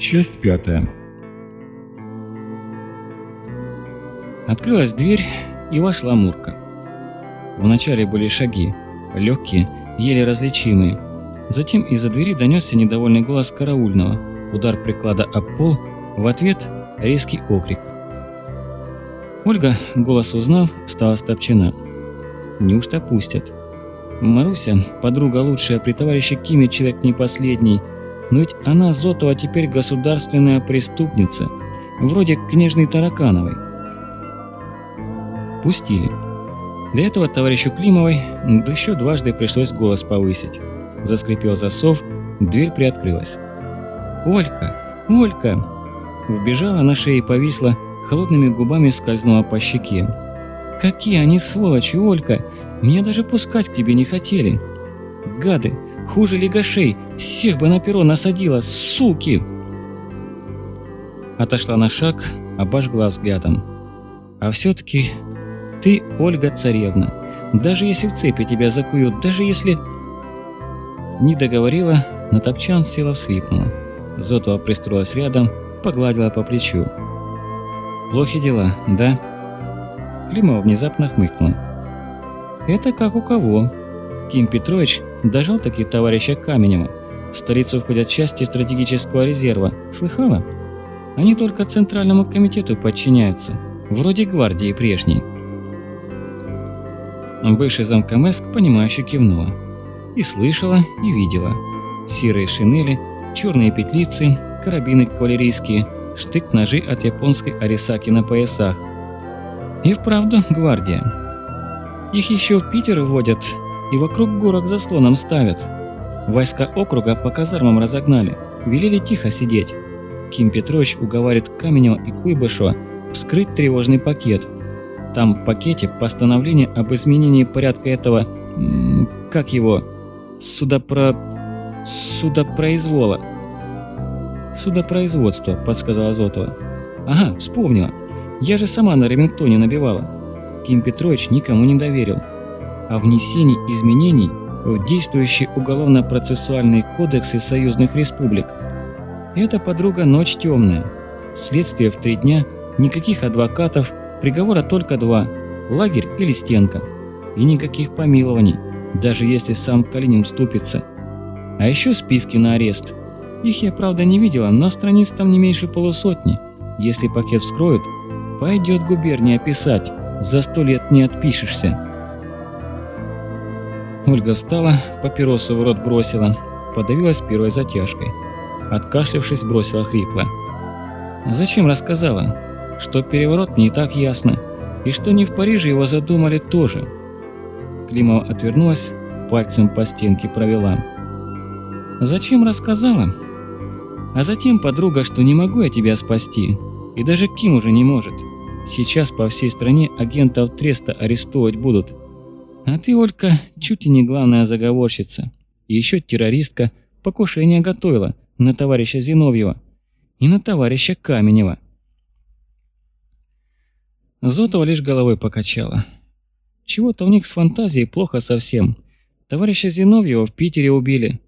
Часть пятая. Открылась дверь, и вошла Мурка. Вначале были шаги, легкие, еле различимые. Затем из-за двери донесся недовольный голос караульного, удар приклада об пол, в ответ резкий окрик. Ольга, голос узнав, стала стопчена. Неужто пустят? Маруся, подруга лучшая, при товарище Киме человек не последний, но ведь она, Зотова, теперь государственная преступница, вроде княжны Таракановой. Пустили. Для этого товарищу Климовой да еще дважды пришлось голос повысить. Заскрипел засов, дверь приоткрылась. «Олька! Олька!» Вбежала на шее и повисла, холодными губами скользнула по щеке. «Какие они сволочи, Олька! Меня даже пускать к тебе не хотели! Гады! Хуже лигашей! Всех бы на перо насадила, суки!» Отошла на шаг, обожгла взглядом. «А все-таки ты Ольга Царевна. Даже если в цепи тебя закуют, даже если...» Не договорила, на топчан села вслипнула. Зотова пристроилась рядом, погладила по плечу. «Плохи дела, да?» Климова внезапно хмыкнула. «Это как у кого?» Ким Петрович дожал таки товарища Каменева. В столицу входят части стратегического резерва. Слыхала? Они только Центральному комитету подчиняются. Вроде гвардии прежней. Бывший замка Мэск, понимающе кивнула. И слышала, и видела. Серые шинели, черные петлицы, карабины кавалерийские, штык-ножи от японской Арисаки на поясах. И вправду гвардия. Их еще в Питер вводят и вокруг горок заслоном ставят. Войска округа по казармам разогнали, велели тихо сидеть. Ким Петрович уговаривает Каменева и Куйбышева вскрыть тревожный пакет. Там в пакете постановление об изменении порядка этого... как его? Судопро... судопроизвола. Судопроизводство, подсказала Зотова. Ага, вспомнила. Я же сама на ремингтоне набивала. Ким Петрович никому не доверил о внесении изменений в действующие уголовно-процессуальные кодексы союзных республик. Это подруга ночь темная. Следствие в три дня, никаких адвокатов, приговора только два – лагерь или стенка. И никаких помилований, даже если сам Калинин вступится. А еще списки на арест. Их я, правда, не видела, но страниц там не меньше полусотни. Если пакет вскроют, пойдет губерния писать, за сто лет не отпишешься. Ольга встала, папиросу в рот бросила, подавилась первой затяжкой. Откашлявшись, бросила хрипло. «Зачем рассказала? Что переворот не так ясно, и что не в Париже его задумали тоже». Климова отвернулась, пальцем по стенке провела. «Зачем рассказала?» «А затем, подруга, что не могу я тебя спасти, и даже Ким уже не может. Сейчас по всей стране агентов Треста арестовывать будут, а ты, Олька, чуть ли не главная заговорщица. Еще террористка покушение готовила на товарища Зиновьева и на товарища Каменева. Зотова лишь головой покачала. Чего-то у них с фантазией плохо совсем. Товарища Зиновьева в Питере убили.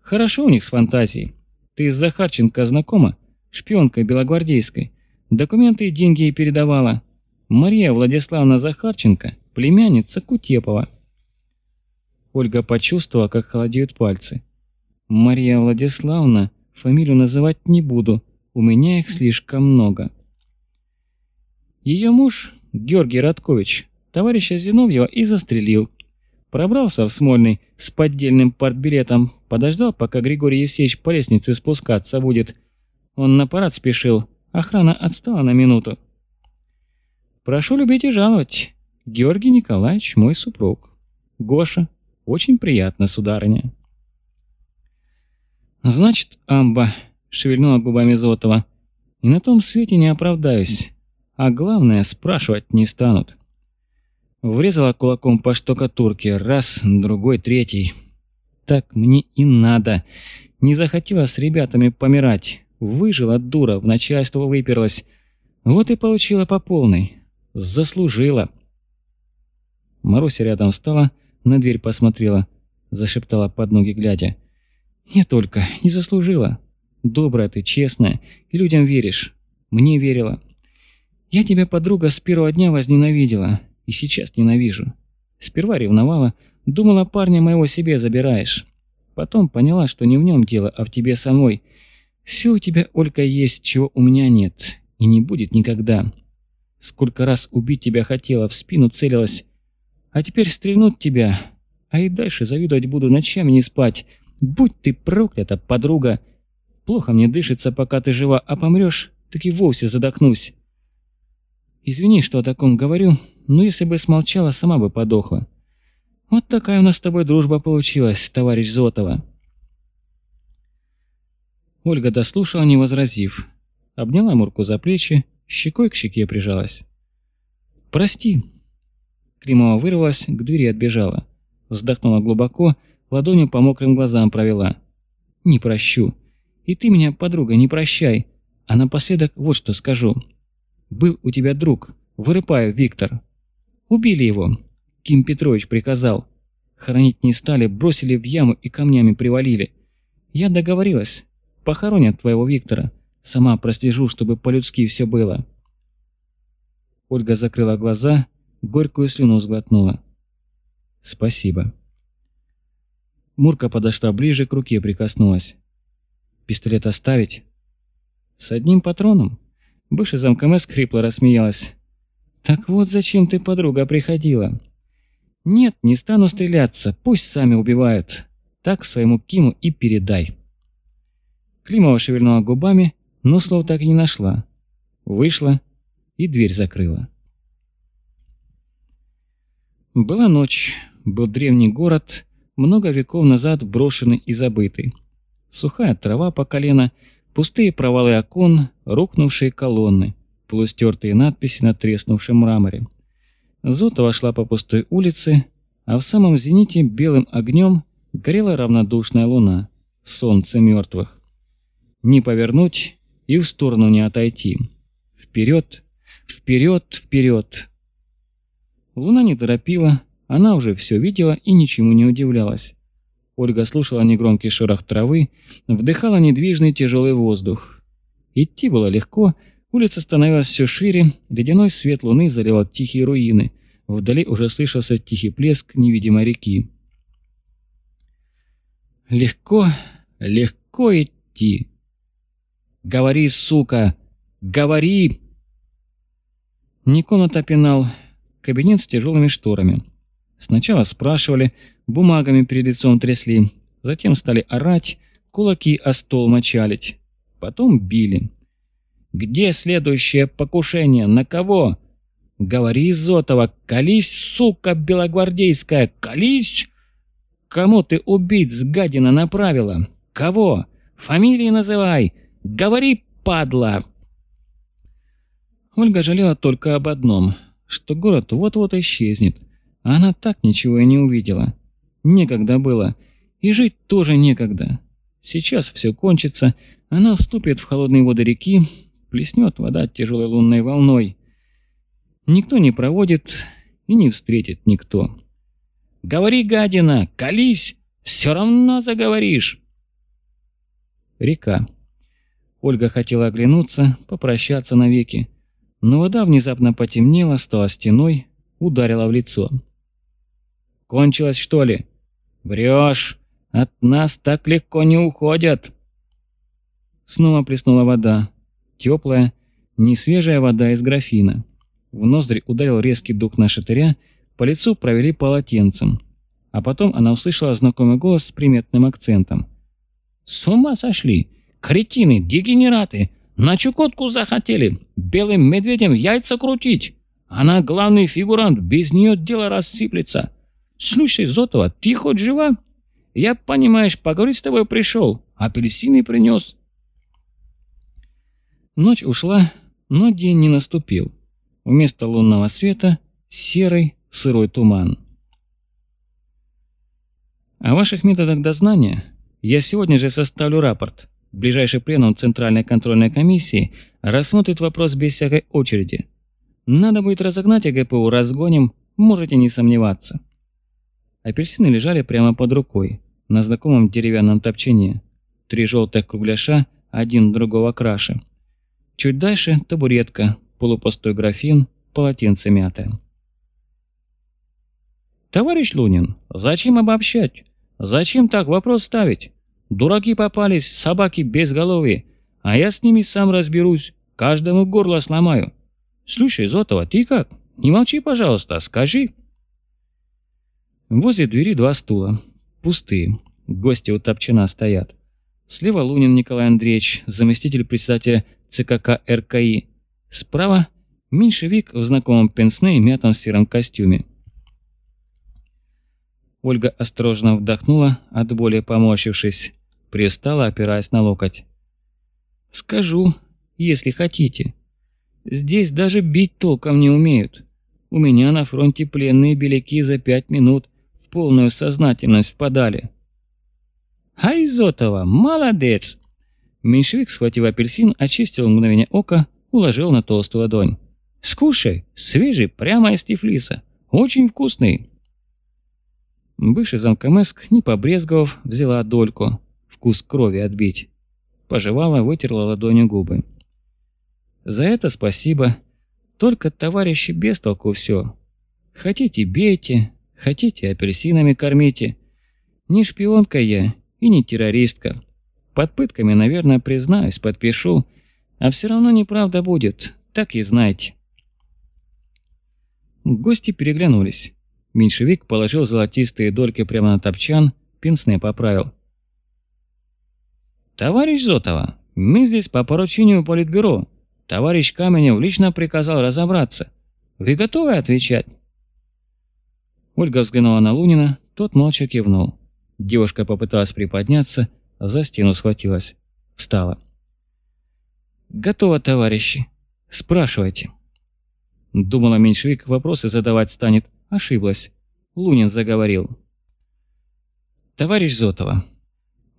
Хорошо у них с фантазией. Ты с Захарченко знакома? Шпионкой белогвардейской. Документы и деньги ей передавала. Мария Владиславовна Захарченко племянница Кутепова. Ольга почувствовала, как холодеют пальцы. «Мария Владиславовна, фамилию называть не буду, у меня их слишком много». Ее муж, Георгий Радкович, товарища Зиновьева и застрелил. Пробрался в Смольный с поддельным партбилетом, подождал, пока Григорий Евсеевич по лестнице спускаться будет. Он на парад спешил, охрана отстала на минуту. «Прошу любить и жаловать. Георгий Николаевич мой супруг. Гоша, очень приятно, сударыня. Значит, амба, шевельнула губами Зотова. И на том свете не оправдаюсь. А главное, спрашивать не станут. Врезала кулаком по штукатурке. Раз, другой, третий. Так мне и надо. Не захотела с ребятами помирать. Выжила дура, в начальство выперлась. Вот и получила по полной. Заслужила. Маруся рядом встала, на дверь посмотрела, зашептала под ноги глядя. «Не только, не заслужила. Добрая ты, честная, и людям веришь. Мне верила. Я тебя, подруга, с первого дня возненавидела, и сейчас ненавижу. Сперва ревновала, думала, парня моего себе забираешь. Потом поняла, что не в нем дело, а в тебе самой. Все у тебя, Олька, есть, чего у меня нет, и не будет никогда. Сколько раз убить тебя хотела, в спину целилась. А теперь стрельнут тебя, а и дальше завидовать буду, ночами не спать. Будь ты проклята, подруга. Плохо мне дышится, пока ты жива, а помрешь, так и вовсе задохнусь. Извини, что о таком говорю, но если бы смолчала, сама бы подохла. Вот такая у нас с тобой дружба получилась, товарищ Зотова. Ольга дослушала, не возразив. Обняла Мурку за плечи, щекой к щеке прижалась. «Прости». Климова вырвалась, к двери отбежала. Вздохнула глубоко, ладонью по мокрым глазам провела. «Не прощу. И ты меня, подруга, не прощай. А напоследок вот что скажу. Был у тебя друг, Вырыпаев Виктор. Убили его. Ким Петрович приказал. Хоронить не стали, бросили в яму и камнями привалили. Я договорилась. Похоронят твоего Виктора. Сама прослежу, чтобы по-людски все было. Ольга закрыла глаза, горькую слюну сглотнула. Спасибо. Мурка подошла ближе, к руке прикоснулась. Пистолет оставить? С одним патроном? Бывший замкомес хрипло рассмеялась. Так вот зачем ты, подруга, приходила? Нет, не стану стреляться, пусть сами убивают. Так своему Киму и передай. Климова шевельнула губами, но слов так и не нашла. Вышла и дверь закрыла. Была ночь, был древний город, много веков назад брошенный и забытый. Сухая трава по колено, пустые провалы окон, рухнувшие колонны, полустертые надписи на треснувшем мраморе. Зотова шла по пустой улице, а в самом зените белым огнем горела равнодушная луна, солнце мертвых. Не повернуть и в сторону не отойти. Вперед, вперед, вперед. Луна не торопила, она уже все видела и ничему не удивлялась. Ольга слушала негромкий шорох травы, вдыхала недвижный тяжелый воздух. Идти было легко, улица становилась все шире, ледяной свет луны заливал тихие руины. Вдали уже слышался тихий плеск невидимой реки. Легко, легко идти. «Говори, сука! Говори!» Не комната пенал, кабинет с тяжелыми шторами. Сначала спрашивали, бумагами перед лицом трясли, затем стали орать, кулаки о стол мочалить. Потом били. «Где следующее покушение? На кого?» «Говори, Зотова, колись, сука белогвардейская, колись!» «Кому ты убийц, гадина, направила? Кого? Фамилии называй! Говори, падла!» Ольга жалела только об одном, что город вот-вот исчезнет. А она так ничего и не увидела. Некогда было. И жить тоже некогда. Сейчас все кончится, она вступит в холодные воды реки, плеснет вода тяжелой лунной волной. Никто не проводит и не встретит никто. «Говори, гадина, колись, все равно заговоришь!» Река. Ольга хотела оглянуться, попрощаться навеки, но вода внезапно потемнела, стала стеной, ударила в лицо. Кончилось, что ли? Врешь. От нас так легко не уходят. Снова плеснула вода. Теплая, несвежая вода из графина. В ноздри ударил резкий дух на шатыря, по лицу провели полотенцем. А потом она услышала знакомый голос с приметным акцентом. «С ума сошли! Кретины, дегенераты! На Чукотку захотели! Белым медведем яйца крутить! Она главный фигурант, без нее дело рассыплется! «Слушай, Зотова, ты хоть жива? Я, понимаешь, поговорить с тобой пришел, апельсины принес». Ночь ушла, но день не наступил. Вместо лунного света серый сырой туман. О ваших методах дознания я сегодня же составлю рапорт. Ближайший пленум Центральной контрольной комиссии рассмотрит вопрос без всякой очереди. Надо будет разогнать АГПУ разгоним, можете не сомневаться. Апельсины лежали прямо под рукой, на знакомом деревянном топчине. Три желтых кругляша один другого краше. Чуть дальше табуретка, полупустой графин, полотенце мятое. «Товарищ Лунин, зачем обобщать? Зачем так вопрос ставить? Дураки попались, собаки безголовые, а я с ними сам разберусь, каждому горло сломаю. Слушай, Зотова, ты как? Не молчи, пожалуйста, скажи». Возле двери два стула. Пустые. Гости у топчина стоят. Слева Лунин Николай Андреевич, заместитель председателя ЦКК РКИ. Справа меньшевик в знакомом пенсне и мятом сером костюме. Ольга осторожно вдохнула, от боли поморщившись. Пристала, опираясь на локоть. «Скажу, если хотите. Здесь даже бить толком не умеют. У меня на фронте пленные беляки за пять минут полную сознательность впадали. «Айзотова, молодец!» Меньшевик, схватив апельсин, очистил мгновение ока, уложил на толстую ладонь. «Скушай, свежий, прямо из тифлиса. Очень вкусный!» Бывший замкомеск, не побрезговав, взяла дольку. Вкус крови отбить. Пожевала, вытерла ладонью губы. «За это спасибо. Только, товарищи, без толку все. Хотите, бейте, Хотите, апельсинами кормите. Не шпионка я и не террористка. Под пытками, наверное, признаюсь, подпишу. А все равно неправда будет, так и знайте. Гости переглянулись. Меньшевик положил золотистые дольки прямо на топчан, пинсне поправил. «Товарищ Зотова, мы здесь по поручению Политбюро. Товарищ Каменев лично приказал разобраться. Вы готовы отвечать?» Ольга взглянула на Лунина, тот молча кивнул. Девушка попыталась приподняться, за стену схватилась. Встала. «Готово, товарищи. Спрашивайте». Думала, меньшевик вопросы задавать станет. Ошиблась. Лунин заговорил. «Товарищ Зотова,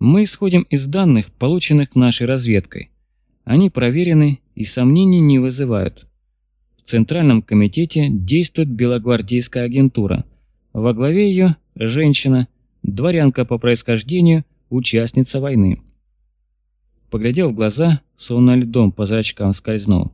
мы исходим из данных, полученных нашей разведкой. Они проверены и сомнений не вызывают. В Центральном комитете действует белогвардейская агентура – во главе ее женщина, дворянка по происхождению, участница войны. Поглядел в глаза, словно льдом по зрачкам скользнул.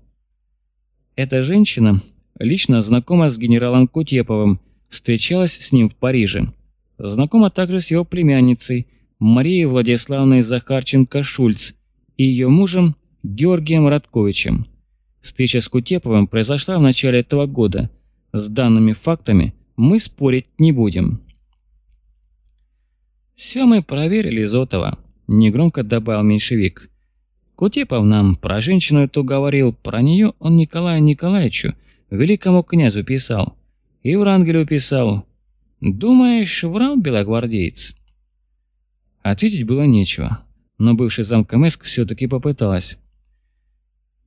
Эта женщина лично знакома с генералом Кутеповым, встречалась с ним в Париже. Знакома также с его племянницей, Марией Владиславной Захарченко-Шульц и ее мужем Георгием Радковичем. Встреча с Кутеповым произошла в начале этого года. С данными фактами мы спорить не будем. «Все мы проверили, Зотова», – негромко добавил меньшевик. Кутепов нам про женщину эту говорил, про нее он Николаю Николаевичу, великому князю писал. И Врангелю писал. Думаешь, врал белогвардеец? Ответить было нечего, но бывший замкомеск все-таки попыталась.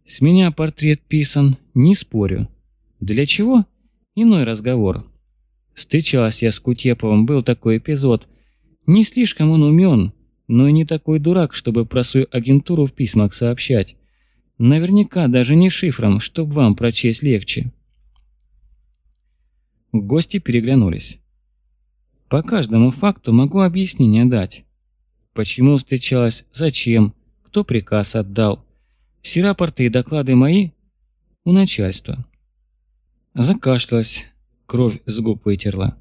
С меня портрет писан, не спорю. Для чего? Иной разговор. Встречалась я с Кутеповым, был такой эпизод. Не слишком он умен, но и не такой дурак, чтобы про свою агентуру в письмах сообщать. Наверняка даже не шифром, чтобы вам прочесть легче. Гости переглянулись. По каждому факту могу объяснение дать. Почему встречалась, зачем, кто приказ отдал. Все рапорты и доклады мои у начальства. Закашлялась, Кровь с губ вытерла.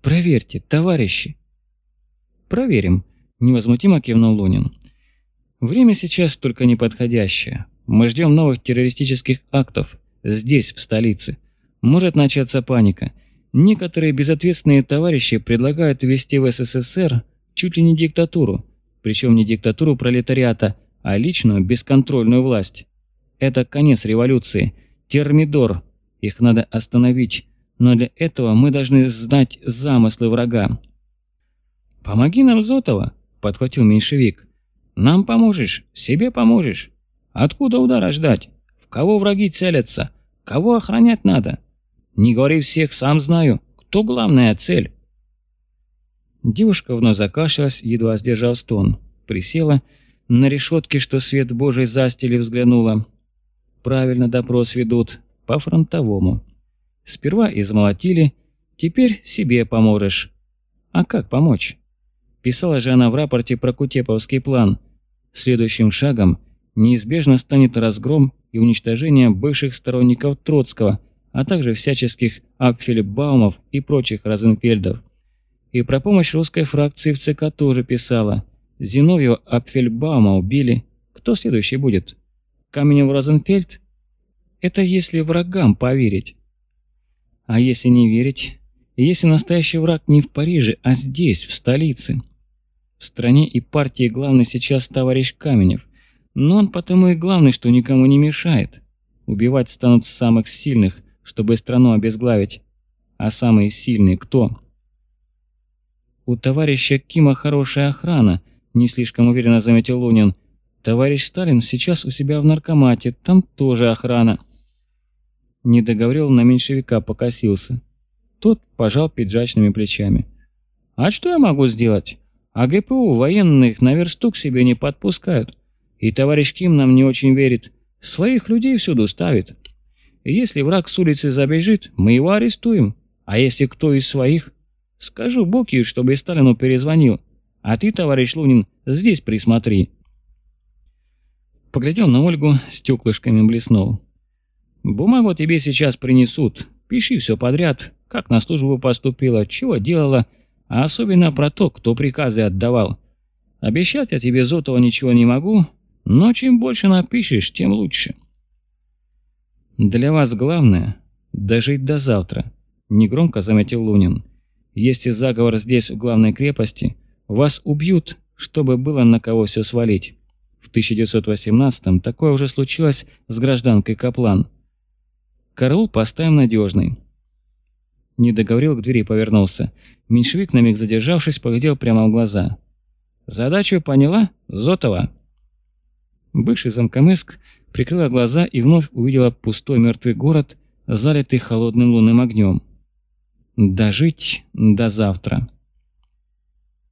«Проверьте, товарищи!» «Проверим», – невозмутимо кивнул Лунин. «Время сейчас только неподходящее. Мы ждем новых террористических актов. Здесь, в столице. Может начаться паника. Некоторые безответственные товарищи предлагают ввести в СССР чуть ли не диктатуру. Причем не диктатуру пролетариата, а личную бесконтрольную власть. Это конец революции. Термидор. Их надо остановить но для этого мы должны знать замыслы врага. «Помоги нам, Зотова!» – подхватил меньшевик. «Нам поможешь, себе поможешь. Откуда удара ждать? В кого враги целятся? Кого охранять надо? Не говори всех, сам знаю. Кто главная цель?» Девушка вновь закашлялась, едва сдержав стон. Присела, на решетке, что свет божий застили, взглянула. «Правильно допрос ведут, по-фронтовому». Сперва измолотили, теперь себе поможешь. А как помочь? Писала же она в рапорте про Кутеповский план. Следующим шагом неизбежно станет разгром и уничтожение бывших сторонников Троцкого, а также всяческих Апфельбаумов и прочих Розенфельдов. И про помощь русской фракции в ЦК тоже писала. Зиновьева Апфельбаума убили. Кто следующий будет? Каменев Розенфельд? Это если врагам поверить. А если не верить? Если настоящий враг не в Париже, а здесь, в столице? В стране и партии главный сейчас товарищ Каменев. Но он потому и главный, что никому не мешает. Убивать станут самых сильных, чтобы страну обезглавить. А самые сильные кто? У товарища Кима хорошая охрана, не слишком уверенно заметил Лунин. Товарищ Сталин сейчас у себя в наркомате, там тоже охрана. Не договорил, на меньшевика покосился. Тот пожал пиджачными плечами. «А что я могу сделать? А ГПУ военных на версту к себе не подпускают. И товарищ Ким нам не очень верит. Своих людей всюду ставит. И если враг с улицы забежит, мы его арестуем. А если кто из своих, скажу Бокию, чтобы Сталину перезвонил. А ты, товарищ Лунин, здесь присмотри». Поглядел на Ольгу, стеклышками блеснул. Бумагу тебе сейчас принесут. Пиши все подряд, как на службу поступила, чего делала, а особенно про то, кто приказы отдавал. Обещать я тебе Зотова ничего не могу, но чем больше напишешь, тем лучше. Для вас главное – дожить до завтра, негромко заметил Лунин. Если заговор здесь, в главной крепости, вас убьют, чтобы было на кого все свалить. В 1918-м такое уже случилось с гражданкой Каплан – Караул поставим надежный. Не договорил, к двери повернулся. Меньшевик, на миг задержавшись, поглядел прямо в глаза. «Задачу поняла, Зотова?» Бывший замкомыск прикрыла глаза и вновь увидела пустой мертвый город, залитый холодным лунным огнем. «Дожить до завтра».